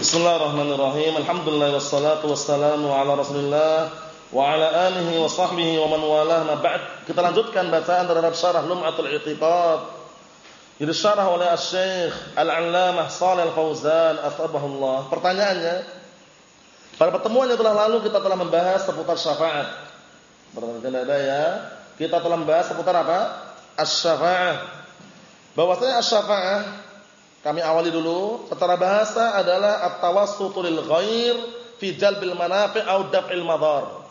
Bismillahirrahmanirrahim. Alhamdulillah wassalatu wassalamu ala Rasulillah wa ala alihi wa sahbihi wa man walah ma ba'd. Kita lanjutkan bacaan terhadap syarah Lum'atul I'tiqad. Ini syarah oleh Asy-Syaikh Al-'Allamah Shalih Al-Fauzan athabahullah. Pertanyaannya, pada pertemuan yang telah lalu kita telah membahas seputar syafaat. Perhatikan ada ya. Kita telah membahas seputar apa? Asy-syafa'ah. Bahwasanya asy-syafa'ah kami awali dulu, secara bahasa adalah at-tawassutu lil ghair fi jalbil manafi' au daf'il madhar.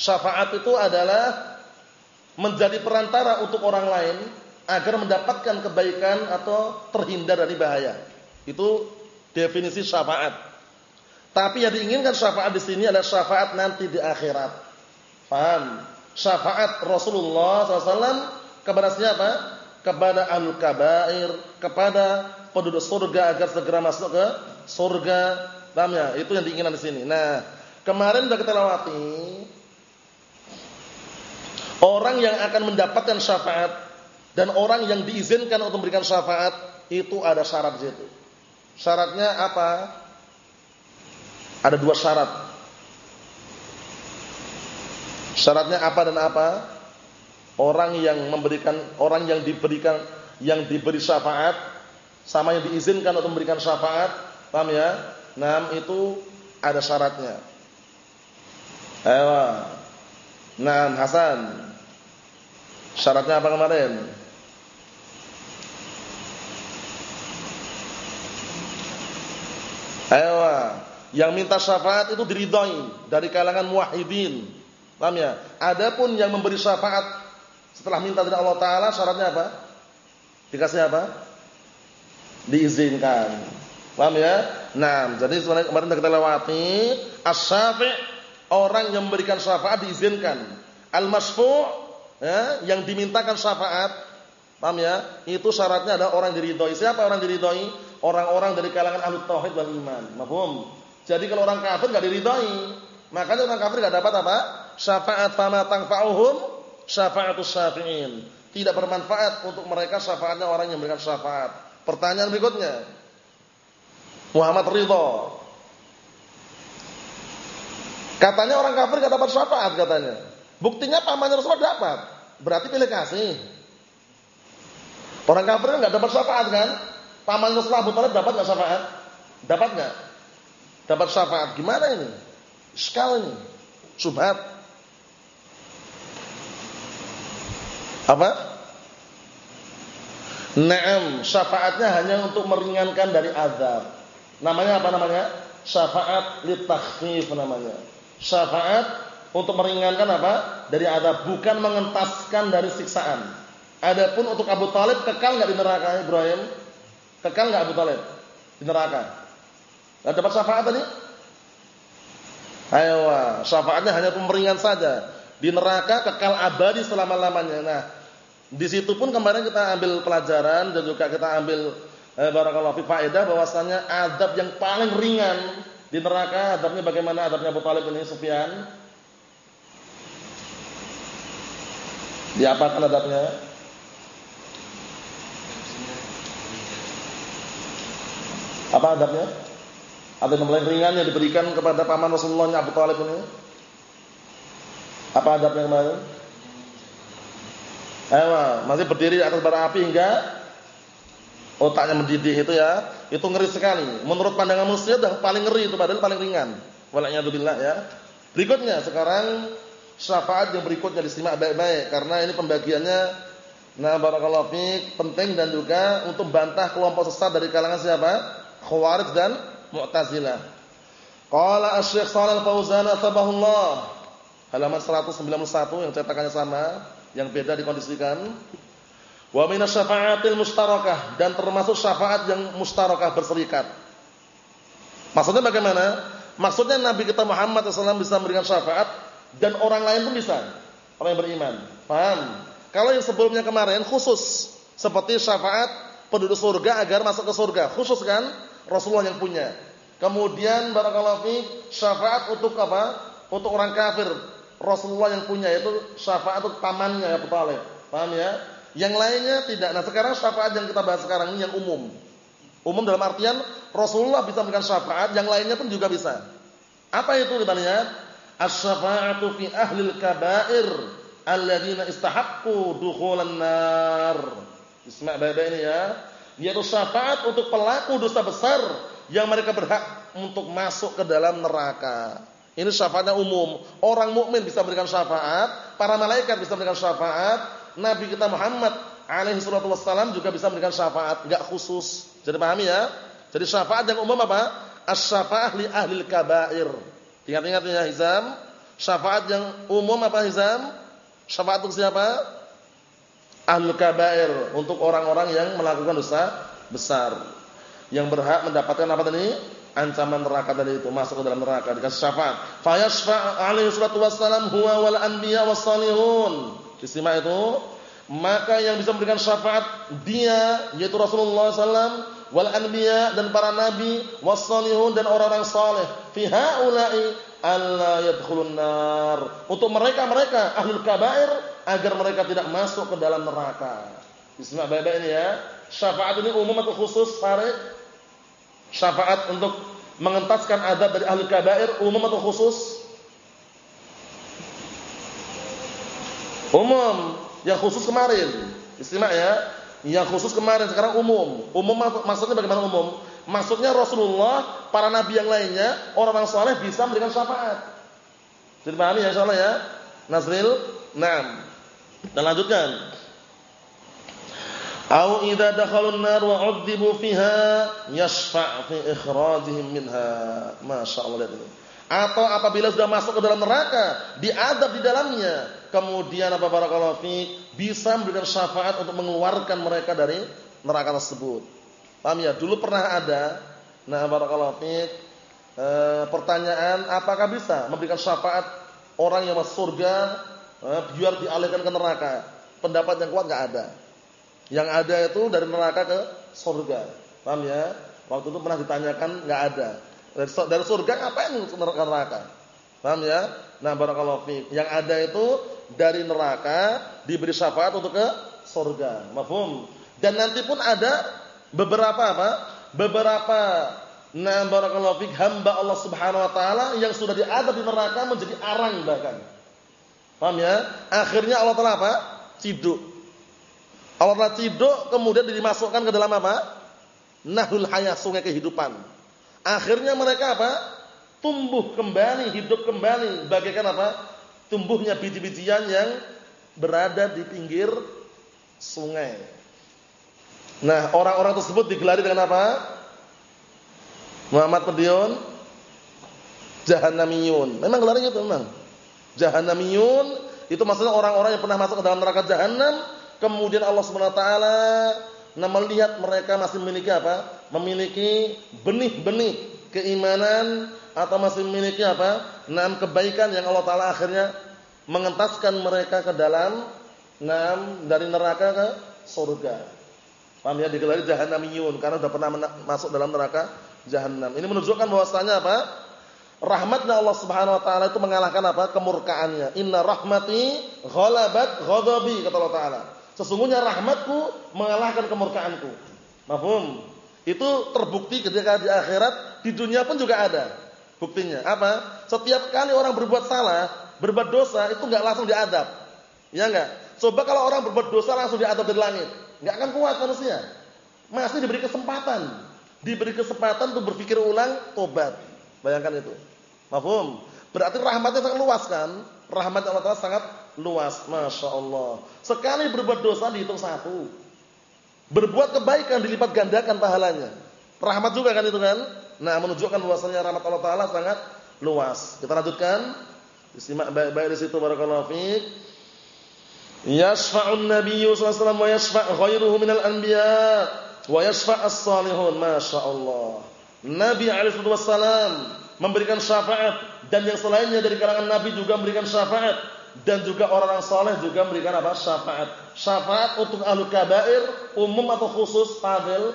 Syafaat itu adalah menjadi perantara untuk orang lain agar mendapatkan kebaikan atau terhindar dari bahaya. Itu definisi syafaat. Tapi yang diinginkan syafaat di sini adalah syafaat nanti di akhirat. Paham? Syafaat Rasulullah SAW kepada siapa? Kepada al kabair, kepada penduduk surga agar segera masuk ke surga. Paham ya? Itu yang diinginkan di sini. Nah, kemarin sudah kita lewati orang yang akan mendapatkan syafaat dan orang yang diizinkan untuk memberikan syafaat itu ada syarat di. Syaratnya apa? Ada dua syarat. Syaratnya apa dan apa? Orang yang memberikan orang yang diberikan yang diberi syafaat sama yang diizinkan untuk memberikan syafaat, paham ya? Nam itu ada syaratnya. Ayo. Nam Hasan. Syaratnya apa kemarin? Ayo. Yang minta syafaat itu diridhoi dari kalangan muwahhidin. Paham ya? Adapun yang memberi syafaat setelah minta dari Allah taala syaratnya apa? Dikasih apa? Diizinkan. Paham ya? Nah, jadi sebenarnya kemarin kita lewati as-syafi' orang yang memberikan syafaat diizinkan. Al-masfu' ya, yang dimintakan syafaat, paham ya? Itu syaratnya adalah orang diridhoi. Siapa orang diridhoi? Orang-orang dari kalangan ahli tauhid wal iman. Mafhum? Jadi kalau orang kafir enggak diridhoi, makanya orang kafir enggak dapat apa? Syafaat fama tanfa'uhum syafa'atus syafi'in. Tidak bermanfaat untuk mereka syafaatnya orang yang memberikan syafaat. Pertanyaan berikutnya. Muhammad Ridho. Katanya orang kafir gak dapat syafaat katanya. Buktinya pamannya Rasulullah dapat. Berarti pilih kasih. Orang kafir kan gak dapat syafaat kan? Paman Rasulullah Abu dapat gak syafaat? Dapat gak? Dapat syafaat. Gimana ini? Sekali ini. Subhat. Apa? Naam, syafaatnya hanya untuk meringankan dari azab. Namanya apa namanya? Syafaat litakhfif namanya. Syafaat untuk meringankan apa? Dari azab, bukan mengentaskan dari siksaan. Adapun untuk Abu Talib kekal enggak di neraka Ibrahim? Kekal enggak Abu Talib di neraka? Enggak dapat syafaat tadi? Ayo, syafaatnya hanya pemeringan saja. Di neraka kekal abadi selama-lamanya. Nah, di situ pun kemarin kita ambil pelajaran dan juga kita ambil eh, barakallahu fi faedah bahwasanya adab yang paling ringan di neraka adabnya bagaimana adabnya Abu Talib ini Sufyan? Diapakan adabnya? Apa adabnya? Adab yang paling ringan yang diberikan kepada paman Rasulullah Abu Talib ini? Apa adabnya kemarin? Ewa, masih berdiri di atas bara api hingga otaknya mendidih itu ya, itu ngeri sekali. Menurut pandangan manusia dah paling ngeri itu padahal paling ringan. Wala'iyadzubillah ya. Berikutnya sekarang syafaat yang berikutnya disimak baik-baik karena ini pembagiannya nah barakallahu fiik penting dan juga untuk bantah kelompok sesat dari kalangan siapa? Khawarij dan Mu'tazilah. Qala Asy-Syaikh Shalal Fauzan halaman 191 yang cetakannya sama yang beda dikondisikan. Wa minas syafa'atil mustarakah dan termasuk syafaat yang mustarakah berserikat. Maksudnya bagaimana? Maksudnya Nabi kita Muhammad SAW bisa memberikan syafaat dan orang lain pun bisa. Orang yang beriman. Paham? Kalau yang sebelumnya kemarin khusus seperti syafaat penduduk surga agar masuk ke surga, khusus kan? Rasulullah yang punya. Kemudian barakallahu syafaat untuk apa? Untuk orang kafir Rasulullah yang punya itu syafaat untuk pamannya ya Talib. Paham ya? Yang lainnya tidak. Nah, sekarang syafaat yang kita bahas sekarang ini yang umum. Umum dalam artian Rasulullah bisa memberikan syafaat, yang lainnya pun juga bisa. Apa itu ditanya? Asy-syafa'atu fi ahli al-kaba'ir alladziina istahaqqu dukhulan nar. Isma' baik ini ya. Yaitu syafaat untuk pelaku dosa besar yang mereka berhak untuk masuk ke dalam neraka. Ini syafaatnya umum. Orang mukmin bisa memberikan syafaat, para malaikat bisa memberikan syafaat, Nabi kita Muhammad alaihi salatu wassalam juga bisa memberikan syafaat, enggak khusus. Jadi pahami ya? Jadi syafaat yang umum apa? Asy-syafa'ah li ahli kabair. Ingat-ingat ya Hizam, syafaat yang umum apa Hizam? Syafaat untuk siapa? Ahli kabair, untuk orang-orang yang melakukan dosa besar. Yang berhak mendapatkan apa tadi? Ancaman neraka tadi itu masuk ke dalam neraka dikasih syafaat. Fa alaihi salatu wassalam huwa wal anbiya wassalihun. Istimewa itu maka yang bisa memberikan syafaat dia yaitu Rasulullah SAW wal anbiya dan para nabi wassalihun dan orang-orang saleh fi haula'i alla yadkhulun nar untuk mereka-mereka ahlul kabair agar mereka tidak masuk ke dalam neraka. Bismillah baik ini ya. Syafaat ini umum atau khusus Farid? Syafaat untuk mengentaskan adab dari ahli kabair umum atau khusus? Umum. Yang khusus kemarin. Istimewa ya. Yang khusus kemarin sekarang umum. Umum maksudnya bagaimana umum? Maksudnya Rasulullah, para nabi yang lainnya, orang-orang saleh bisa memberikan syafaat. Jadi pahami ya insyaallah ya. Nazril 6. Dan lanjutkan. Au idza dakhalun nar wa 'udzibu fiha yashfa' fi ikhrajihim minha. Masyaallah ini. Atau apabila sudah masuk ke dalam neraka, diadab di dalamnya, kemudian apa barakallahu fi bisa memberikan syafaat untuk mengeluarkan mereka dari neraka tersebut. Paham ya? Dulu pernah ada nah barakallahu fi e, pertanyaan apakah bisa memberikan syafaat orang yang masuk surga e, biar dialihkan ke neraka? Pendapat yang kuat enggak ada. Yang ada itu dari neraka ke surga. Paham ya? Waktu itu pernah ditanyakan enggak ada. Dari, dari surga ngapain ke neraka? Paham ya? Nah, barakallahu fiik. Yang ada itu dari neraka diberi syafaat untuk ke surga. Mafhum? Dan nanti pun ada beberapa apa? Beberapa nah barakallahu fiik hamba Allah Subhanahu wa taala yang sudah diadab di neraka menjadi arang bahkan. Paham ya? Akhirnya Allah Taala apa? Ciduk Allah Taala ciduk kemudian dimasukkan ke dalam apa? Nahul hayah, sungai kehidupan. Akhirnya mereka apa? Tumbuh kembali, hidup kembali. Bagaikan apa? Tumbuhnya biji-bijian yang berada di pinggir sungai. Nah, orang-orang tersebut digelari dengan apa? Muhammad Pedion Jahannamiyun. Memang gelarnya itu memang. Jahannamiyun itu maksudnya orang-orang yang pernah masuk ke dalam neraka jahanam Kemudian Allah taala nah melihat mereka masih memiliki apa? Memiliki benih-benih keimanan atau masih memiliki apa? Enam kebaikan yang Allah taala akhirnya mengentaskan mereka ke dalam enam dari neraka ke surga. Paham ya digelari jahannamiyun karena sudah pernah masuk dalam neraka jahanam. Ini menunjukkan bahwasanya apa? Rahmatnya Allah Subhanahu wa taala itu mengalahkan apa? kemurkaannya. Inna rahmati ghalabat ghadabi kata Allah taala. Sesungguhnya rahmatku mengalahkan kemurkaanku. Mahfum. Itu terbukti ketika di akhirat, di dunia pun juga ada. Buktinya apa? Setiap kali orang berbuat salah, berbuat dosa itu enggak langsung diadab. Ya enggak? Coba kalau orang berbuat dosa langsung diadab dari langit, enggak akan kuat manusia. Masih diberi kesempatan. Diberi kesempatan untuk berpikir ulang, tobat. Bayangkan itu. Mahfum. Berarti rahmatnya sangat luas kan? Rahmat Allah Taala sangat luas, masya Allah. Sekali berbuat dosa dihitung satu, berbuat kebaikan dilipat gandakan pahalanya. Rahmat juga kan itu kan? Nah menunjukkan bahwasanya rahmat Allah Taala sangat luas. Kita lanjutkan. Disimak baik-baik di situ barakallahu fiik. Yashfa'un nabiyyu sallallahu alaihi wasallam wa yashfa' ghairuhu minal anbiya wa yashfa' as-salihun. Masya Allah. Nabi alaihi wasallam memberikan syafaat dan yang selainnya dari kalangan nabi juga memberikan syafaat dan juga orang-orang saleh juga memberikan apa? syafaat. Syafaat untuk ahlu kabair umum atau khusus? Fadil.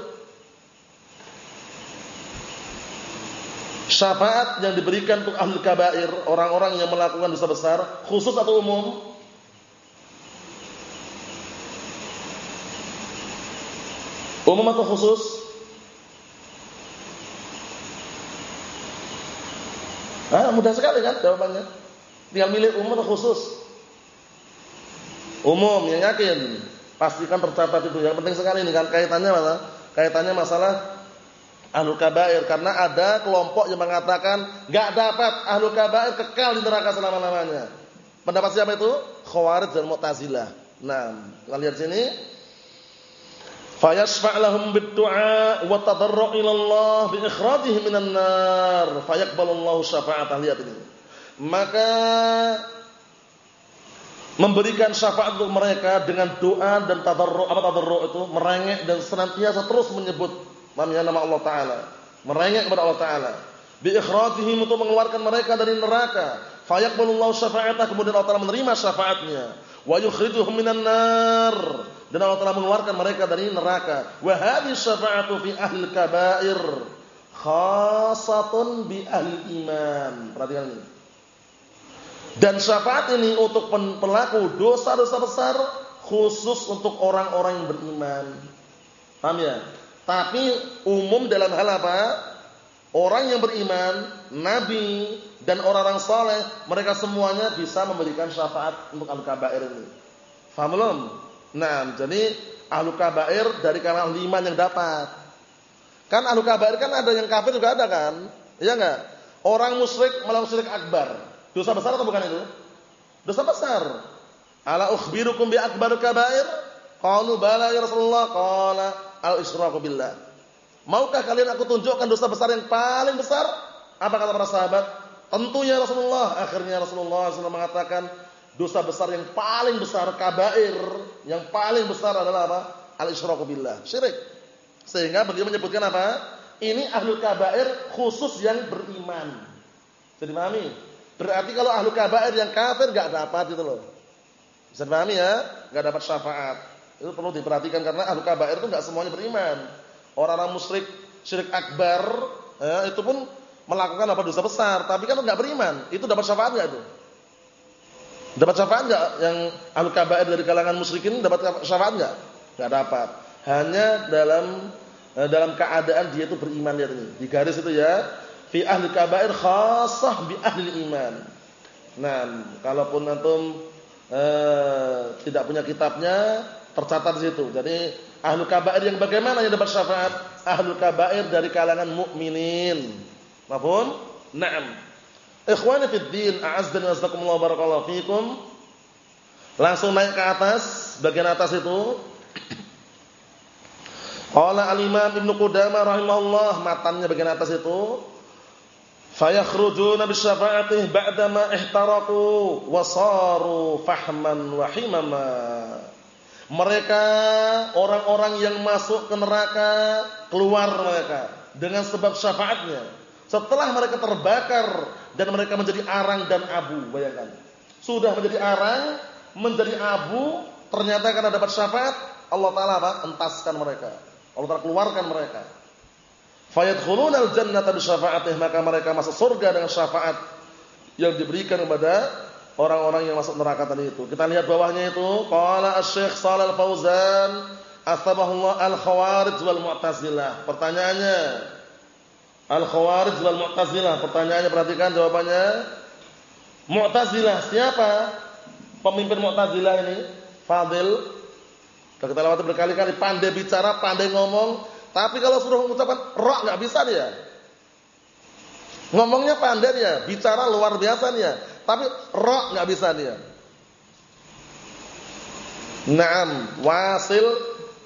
Syafaat yang diberikan untuk ahlu kabair, orang-orang yang melakukan dosa besar, khusus atau umum? Umum atau khusus? Ah, mudah sekali kan jawabannya. Tinggal milih umum atau khusus. Umum yang yakin. Pastikan tercatat itu. Yang penting sekali ini kan kaitannya mana? Kaitannya masalah ahlul kabair karena ada kelompok yang mengatakan enggak dapat ahlul kabair kekal di neraka selama-lamanya. Pendapat siapa itu? Khawarij dan Mu'tazilah. Nah, kita lihat sini. Fayashfa' lahum bid-du'a wa tadarru' ila Allah bi ikhrajihim minan nar. Fayaqbalu Allahu syafa'atah. Lihat ini. Maka memberikan syafaat untuk mereka dengan doa dan tadarru' apa tadarru' itu? Merengek dan senantiasa terus menyebut nama Allah taala. Merengek kepada Allah taala. Bi ikhrajihim untuk mengeluarkan mereka dari neraka. Fayaqbalullahu syafa'atah. Kemudian Allah taala menerima syafaatnya. Wa yukhrijuhum minan nar dan Allah taala mengeluarkan mereka dari neraka wa hadhihi syafa'atu fi ahli kabair khasatun bi ahli iman perhatikan ini dan syafaat ini untuk pelaku dosa-dosa besar khusus untuk orang-orang yang beriman. Paham ya? Tapi umum dalam hal apa? Orang yang beriman, nabi dan orang-orang saleh, mereka semuanya bisa memberikan syafaat untuk ahlu kabair ini. Faham belum? Nah, jadi ahlu kabair dari kalangan iman yang dapat. Kan ahlu kabair kan ada yang kafir juga ada kan? Iya enggak? Orang musyrik melakukan syirik akbar. Dosa besar atau bukan itu? Dosa besar. Ala ukhbirukum bi akbar kabair? Qalu bala ya Rasulullah. Qala al-israku billah. Maukah kalian aku tunjukkan dosa besar yang paling besar? Apa kata para sahabat? Tentunya Rasulullah. Akhirnya Rasulullah SAW mengatakan dosa besar yang paling besar kabair, yang paling besar adalah apa? Al-israku billah. Syirik. Sehingga beliau menyebutkan apa? Ini ahlul kabair khusus yang beriman. Jadi pahami? Berarti kalau ahlu kabair yang kafir enggak dapat itu loh. Bisa dipahami ya? Enggak dapat syafaat. Itu perlu diperhatikan karena ahlu kabair itu enggak semuanya beriman. Orang-orang musyrik syirik akbar ya, itu pun melakukan apa dosa besar, tapi kan enggak beriman. Itu dapat syafaat enggak itu? Dapat syafaat enggak yang ahlu kabair dari kalangan musyrikin dapat syafaat enggak? Enggak dapat. Hanya dalam eh, dalam keadaan dia itu beriman lihat ini. Di garis itu ya fi ahli kabair khasah bi ahli iman. Nah, kalaupun antum eh, tidak punya kitabnya tercatat di situ. Jadi ahli kabair yang bagaimana yang dapat syafaat? Ahli kabair dari kalangan mukminin. Mafhum? Naam. Ikhwani fid din, a'azzani wa astaghfirullah barakallahu fikum. Langsung naik ke atas, bagian atas itu. Qala al-Imam Ibnu Qudamah rahimahullah, matanya bagian atas itu. Fayakhrujuna bisyafa'atih ba'dama ihtaraqu wa saru fahman wa himama. Mereka orang-orang yang masuk ke neraka keluar mereka dengan sebab syafaatnya. Setelah mereka terbakar dan mereka menjadi arang dan abu bayangkan sudah menjadi arang menjadi abu ternyata karena dapat syafaat Allah taala apa entaskan mereka Allah taala keluarkan mereka fayadkhulunal jannata bi syafaatih maka mereka masuk surga dengan syafaat yang diberikan kepada orang-orang yang masuk neraka tadi itu. Kita lihat bawahnya itu qala asy-syekh Shalal Fauzan asbahullah al-khawarij wal mu'tazilah. Pertanyaannya al-khawarij wal mu'tazilah. Pertanyaannya perhatikan jawabannya. Mu'tazilah siapa? Pemimpin Mu'tazilah ini Fadil. Kita lewati berkali-kali pandai bicara, pandai ngomong, tapi kalau suruh mengucapkan ra nggak bisa dia. Ngomongnya pandai dia, bicara luar biasa dia, tapi ra nggak bisa dia. Naam, Wasil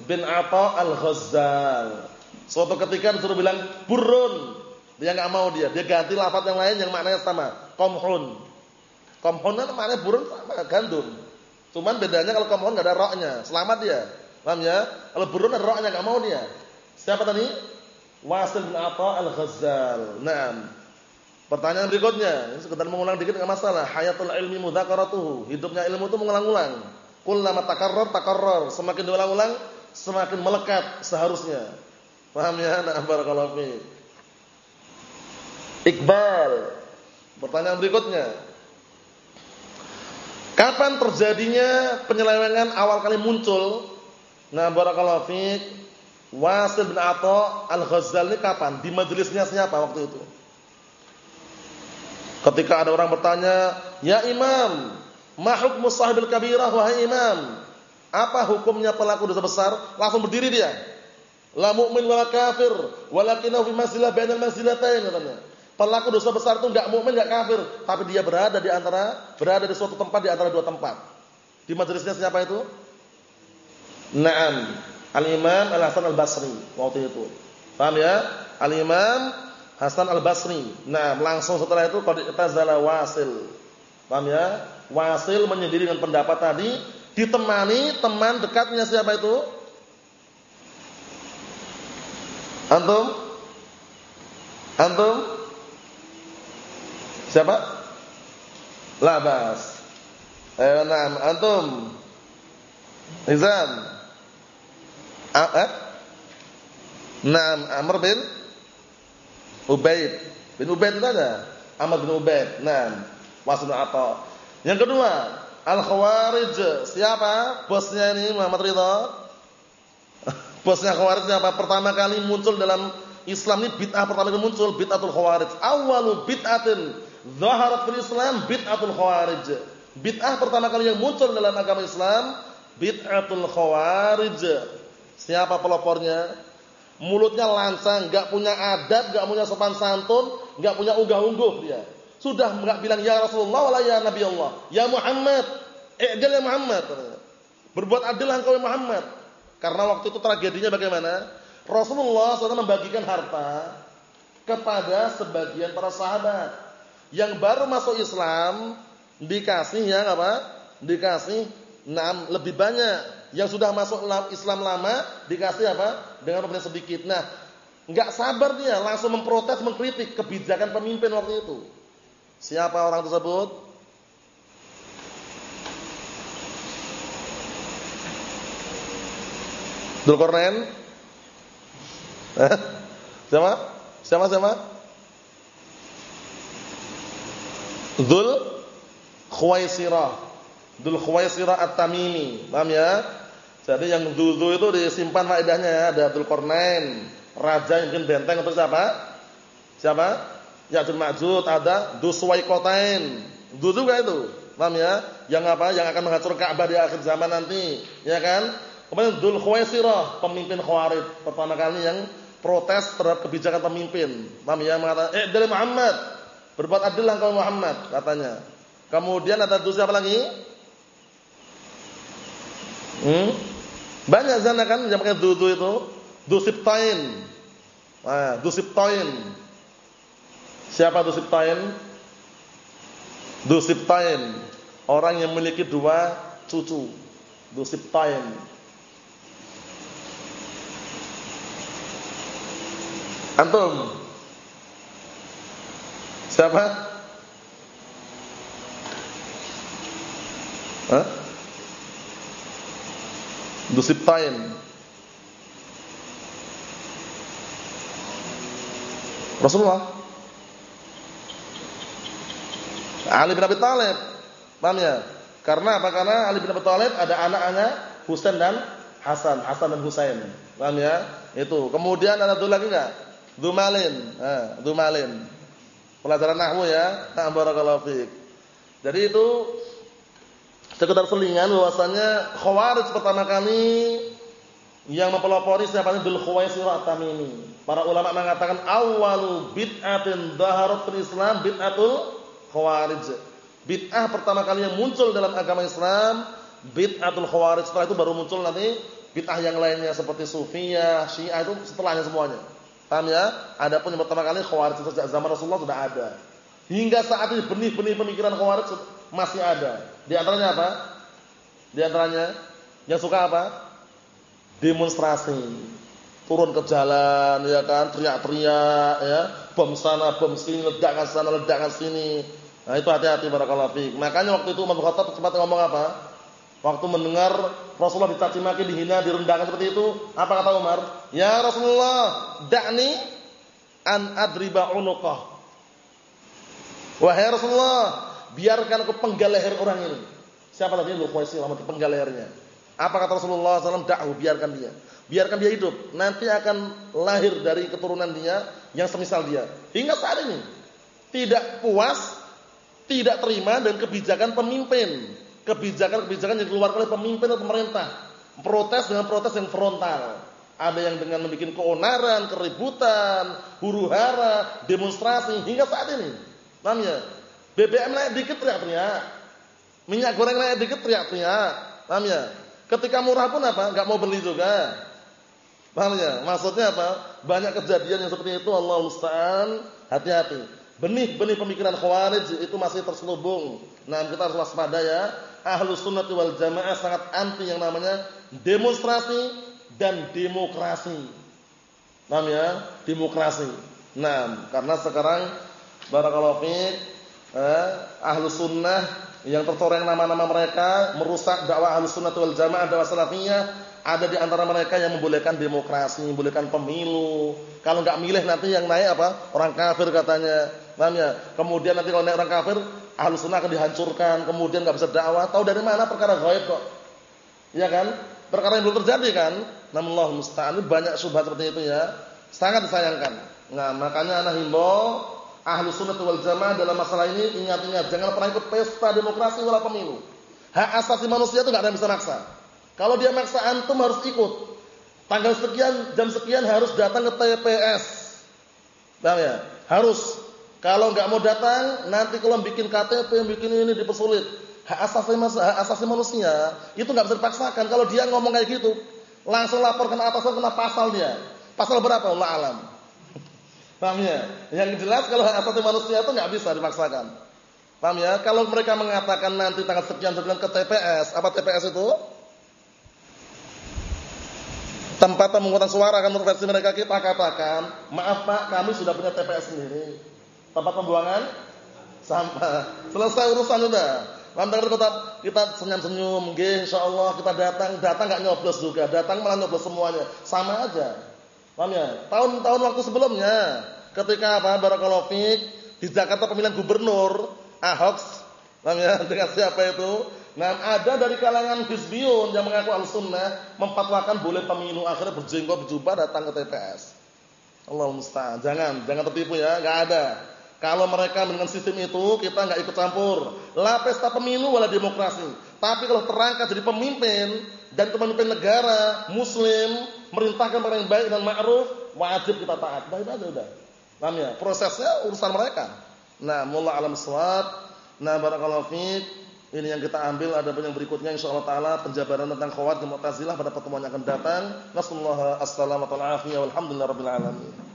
bin Atha al-Ghazzal. Suatu ketika disuruh bilang burun, dia nggak mau dia, dia ganti lafaz yang lain yang maknanya sama, komhun. Komhun kan maknanya burun sama gandum. Cuman bedanya kalau komhun nggak ada roknya, selamat dia. Paham ya? Kalau burun ada roknya nggak mau dia. Siapa tadi? Wasil bin Atha al-Ghazzal. Naam. Pertanyaan berikutnya, ini sekedar mengulang dikit enggak masalah. Hayatul ilmi mudzakaratuhu. Hidupnya ilmu itu mengulang-ulang. Kullama takarrar takarrar, semakin diulang-ulang semakin melekat seharusnya. Paham ya? Nah, barakallahu fi. Iqbal. Pertanyaan berikutnya. Kapan terjadinya penyelewengan awal kali muncul? Nah, barakallahu fiik Wasil bin Atha Al-Ghazal ini kapan? Di majelisnya siapa waktu itu? Ketika ada orang bertanya, "Ya Imam, ma hukmu sahibil kabirah wahai Imam?" Apa hukumnya pelaku dosa besar? Langsung berdiri dia. La mu'min wala kafir, walakinahu fi manzilah bainal manzilatain katanya. Pelaku dosa besar itu enggak mukmin enggak kafir, tapi dia berada di antara berada di suatu tempat di antara dua tempat. Di majelisnya siapa itu? Naam, Al-Imam Al-Hasan Al-Basri waktu itu. Paham ya? Al-Imam Hasan Al-Basri. Nah, langsung setelah itu qad itazala Wasil. Paham ya? Wasil menyendiri dengan pendapat tadi ditemani teman dekatnya siapa itu? Antum? Antum? Siapa? Labas. Eh, nah, antum. Izan. Ah, eh? Naam, Amr bin Ubaid. Bin Ubaid itu ada. Amr bin Ubaid. Naam. Wasil atau. Yang kedua, Al-Khawarij. Siapa bosnya ini Muhammad Ridha? Bosnya Khawarij siapa? Pertama kali muncul dalam Islam ini bid'ah pertama kali muncul bid'atul Khawarij. Awalu bid'atin zaharat fil Islam bid'atul Khawarij. Bid'ah pertama kali yang muncul dalam agama Islam bid'atul Khawarij. Siapa pelopornya? Mulutnya lancang, enggak punya adab, enggak punya sopan santun, enggak punya unggah-ungguh dia. Sudah enggak bilang ya Rasulullah wala ya Nabi Allah. Ya Muhammad, ya Muhammad. Berbuat adil engkau ya Muhammad. Karena waktu itu tragedinya bagaimana? Rasulullah SAW membagikan harta kepada sebagian para sahabat yang baru masuk Islam dikasih ya apa? Dikasih enam lebih banyak. Yang sudah masuk Islam lama dikasih apa? Dengan pemberian sedikit. Nah, enggak sabar dia langsung memprotes, mengkritik kebijakan pemimpin waktu itu. Siapa orang tersebut? Dulkornen? siapa? Siapa siapa? Khuwaisirah. Dul Khuwaisirah At-Tamimi. Paham ya? Jadi yang dulu itu disimpan faedahnya ya. Ada Dul Kornen, raja yang mungkin benteng untuk siapa? Siapa? Ya'jud Ma'jud, ada Duswaikotain. Du juga itu. Paham ya? Yang apa? Yang akan menghancur Ka'bah di akhir zaman nanti, ya kan? Kemudian Dzul Khuwaisirah, pemimpin Khawarij pertama kali yang protes terhadap kebijakan pemimpin. Paham ya? Mengatakan, "Eh, dari Muhammad, berbuat adil engkau Muhammad," katanya. Kemudian ada Du siapa lagi? Hmm? Banyak zana kan yang pakai Du itu. Du Sibtain. Nah, Du Sibtain. Siapa Dusiptain? Dusiptain, orang yang memiliki dua cucu. Dusiptain. Antum? Siapa? Hah? Dusiptain. Rasulullah Ali bin Abi Thalib. Paham ya? Karena apa? Karena Ali bin Abi Thalib ada anak-anak Husain dan Hasan, Hasan dan Husain. Paham ya? Itu. Kemudian ada satu lagi enggak? Dumalin. Eh, Dumalin. Pelajaran nahwu ya. Nah, barakallahu fiik. Jadi itu sekedar selingan bahwasanya Khawarij pertama kali yang mempelopori siapa ini Dzul Khuwaisirah Tamimi. Para ulama mengatakan awalu bid'atin dhaharat fil Islam bid'atul Khawarij. Bid'ah pertama kali yang muncul dalam agama Islam, bid'atul Khawarij. Setelah itu baru muncul nanti bid'ah yang lainnya seperti Sufiyah, Syiah itu setelahnya semuanya. Paham ya? Adapun yang pertama kali Khawarij sejak zaman Rasulullah sudah ada. Hingga saat ini benih-benih pemikiran Khawarij masih ada. Di antaranya apa? Di antaranya yang suka apa? Demonstrasi. Turun ke jalan ya kan, teriak-teriak ya, bom sana, bom sini, ledakan sana, ledakan sini Nah, itu hati-hati barakallahu fiik. Makanya waktu itu Umar Khattab sempat ngomong apa? Waktu mendengar Rasulullah dicaci maki, dihina, direndahkan seperti itu, apa kata Umar? Ya Rasulullah, da'ni an adriba unuqah. Wahai Rasulullah, biarkan aku penggal leher orang ini. Siapa tadi yang lama penggal lehernya? Apa kata Rasulullah SAW? Da'u, biarkan dia. Biarkan dia hidup. Nanti akan lahir dari keturunan dia yang semisal dia. Hingga saat ini. Tidak puas tidak terima dan kebijakan pemimpin. Kebijakan-kebijakan yang dikeluarkan oleh pemimpin atau pemerintah. Protes dengan protes yang frontal. Ada yang dengan membuat keonaran, keributan, huru-hara, demonstrasi hingga saat ini. Namanya BBM naik dikit teriak-teriak. Minyak goreng naik dikit teriak-teriak. Namanya ketika murah pun apa? Enggak mau beli juga. Paham ya? Maksudnya apa? Banyak kejadian yang seperti itu Allah musta'an. Hati-hati. Benih-benih pemikiran khawarij itu masih terselubung. Nah, kita harus waspada ya. Ahlus sunnah wal jamaah sangat anti yang namanya demonstrasi dan demokrasi. Paham ya? Demokrasi. Nah, karena sekarang barakallahu fiik eh, ahlu sunnah yang tercoreng nama-nama mereka merusak dakwah ahlu sunnah wal jamaah dakwah salafiyah ada di antara mereka yang membolehkan demokrasi, membolehkan pemilu. Kalau nggak milih nanti yang naik apa? Orang kafir katanya. Paham ya? Kemudian nanti kalau naik orang kafir, ahlu sunnah akan dihancurkan. Kemudian nggak bisa dakwah. Tahu dari mana perkara gaib kok? Iya kan? Perkara yang belum terjadi kan? Namun Allah musta'an banyak syubhat seperti itu ya. Sangat disayangkan. Nah, makanya anak himbau ahlu sunnah wal jamaah dalam masalah ini ingat-ingat jangan pernah ikut pesta demokrasi wala pemilu. Hak asasi manusia itu enggak ada yang bisa maksa. Kalau dia maksa antum harus ikut. Tanggal sekian, jam sekian harus datang ke TPS. Paham ya? Harus. Kalau enggak mau datang, nanti kalau bikin KTP, bikin ini dipersulit hak asasi hak asasi manusia itu nggak bisa dipaksakan. Kalau dia ngomong kayak gitu, langsung laporkan atasan kena pasal dia. Pasal berapa? Allah alam. Paham ya? Yang jelas kalau hak asasi manusia itu nggak bisa dipaksakan. Paham ya? Kalau mereka mengatakan nanti tanggal sekian sekian ke TPS, apa TPS itu? Tempat pemungutan suara kan menurut versi mereka kita katakan, maaf Pak, kami sudah punya TPS sendiri. Tempat pembuangan sampah. Selesai urusan sudah. Lantaran kita kita senyum-senyum, nggih insyaallah kita datang, datang enggak nyoblos juga, datang malah nyoblos semuanya. Sama aja. Paham ya? Tahun-tahun waktu sebelumnya ketika apa barakallahu di Jakarta pemilihan gubernur Ahok paham ya dengan siapa itu? Nah, ada dari kalangan Hizbiyun yang mengaku Al-Sunnah memfatwakan boleh pemilu akhirnya berjenggot berjubah datang ke TPS. Allah musta'an. Jangan, jangan tertipu ya, enggak ada. Kalau mereka dengan sistem itu kita nggak ikut campur. La pesta pemilu wala demokrasi. Tapi kalau terangkat jadi pemimpin dan pemimpin negara muslim merintahkan perkara yang baik dan ma'ruf, wajib kita taat. Baik aja udah. Ya? Prosesnya urusan mereka. Nah, mulai alam swat. Nah, barakallahu fiik. Ini yang kita ambil ada yang berikutnya insyaallah taala penjabaran tentang khawarij dan Mu'tazilah pada pertemuan yang akan datang. Nasallahu alaihi wasallam wa alamin.